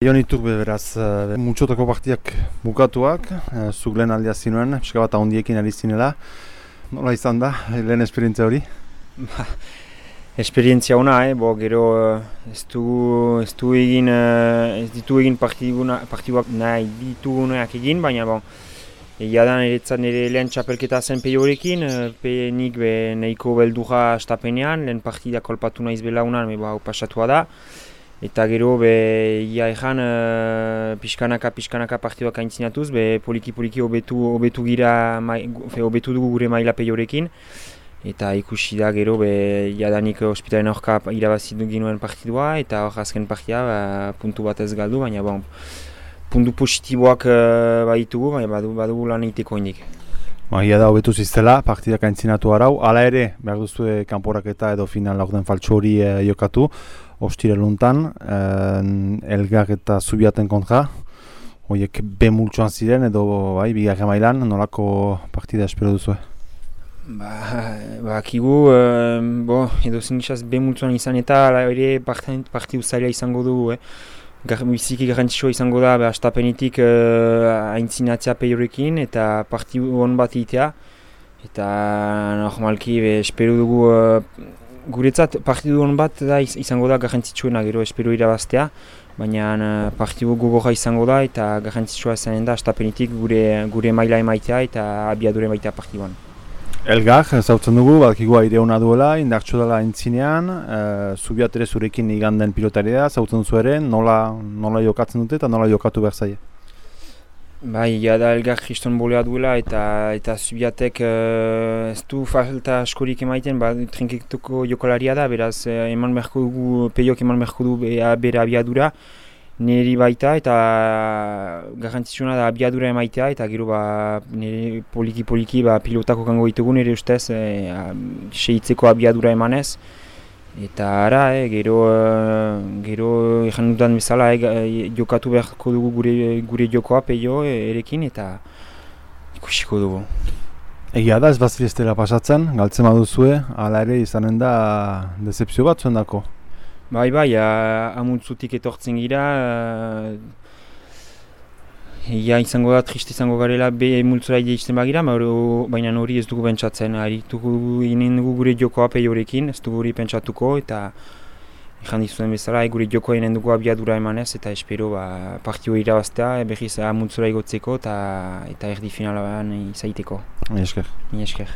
Ionituk beraz, uh, multsotako partiak bukatuak, uh, zuk lehen aldea zinuen, pixka bat ahondiekin ari zinela. Nola izan da, lehen esperientzia hori? Ba, esperientzia hona, eh? Bo, gero ez du, ez du egin, ez ditu egin partiduak nahi ditugunak egin, baina bon, egia da niretzat nire lehen txapelketa zen peio horrekin, pe nik be nahiko beldura estapenean, lehen partida kolpatu nahiz belaunan, me ba, pasatua da. Eta gero, be, ia ezan, uh, pixkanaka, pixkanaka partioak aintzinatuz, be, poliki-poliki obetu, obetu gira, obetu dugu gure maila peiorekin. Eta ikusi da gero, be, jadanik ospitalen aurka irabazidu ginuen partidua, eta hor azken partia ba, puntu bat ez galdu, baina bon, puntu positiboak uh, baditugu, baina badu, badugu lan egiteko indik. Ba, ia da, hobetu ziztela, partidak aintzinatu arau, hala ere, behar duzu kanporaketa edo final laurden faltsu hori eh, jokatu, ostire luntan, eh, elgar eta zubiaten kontra, horiek be multsuan ziren edo bai, bigarren mailan, nolako partida espero duzu? Ba, ba akigu, eh, bo, edo zingisaz be multsuan izan eta ere partidu zaila izango dugu, eh. Gar, biziki garantzitsua izango da, beha, astapenitik uh, aintzinatzea peiorekin eta partidu hon bat egitea. Eta normalki, be, espero dugu, uh, guretzat partidu hon bat da izango da garrantzitsuena gero espero irabaztea. Baina uh, partidu gogorra izango da eta garrantzitsua zen da astapenitik gure, gure maila emaitea eta abiadure emaitea partiduan. Elgar, zautzen dugu, badakigu aire hona duela, indartxo dela entzinean, e, zubiat ere zurekin iganden pilotaria, zautzen zu ere, nola, nola jokatzen dute eta nola jokatu behar zaie? Bai, da elgar kriston bolea duela eta eta zubiatek e, ez du falta askorik emaiten, ba, trinkituko jokalaria da, beraz eman beharko dugu, peiok eman beharko du bere abiadura, niri baita eta garrantzitsuna da abiadura emaitea eta gero ba nire poliki poliki ba pilotako kango ditugu nire ustez e, sehitzeko abiadura emanez eta ara e, gero e, gero ezan dudan bezala e, jokatu beharko dugu gure, gure jokoa peio e, erekin eta ikusiko dugu Egia da ez bazireztela pasatzen, galtzen baduzue, hala ere izanen da decepzio bat zuen dako? Bai, bai, amuntzutik etortzen gira, ia izango da, trist izango garela, be multzora ide bagira, baina hori ez dugu pentsatzen, harituko inen dugu gure jokoa peiorekin, ez dugu hori pentsatuko, eta Ejan dizuen bezala, gure joko egin dugu abiadura emanez eta espero ba, partio irabaztea, berriz amuntzura igotzeko eta, eta erdi finalaban izaiteko. Mi esker. Mi esker.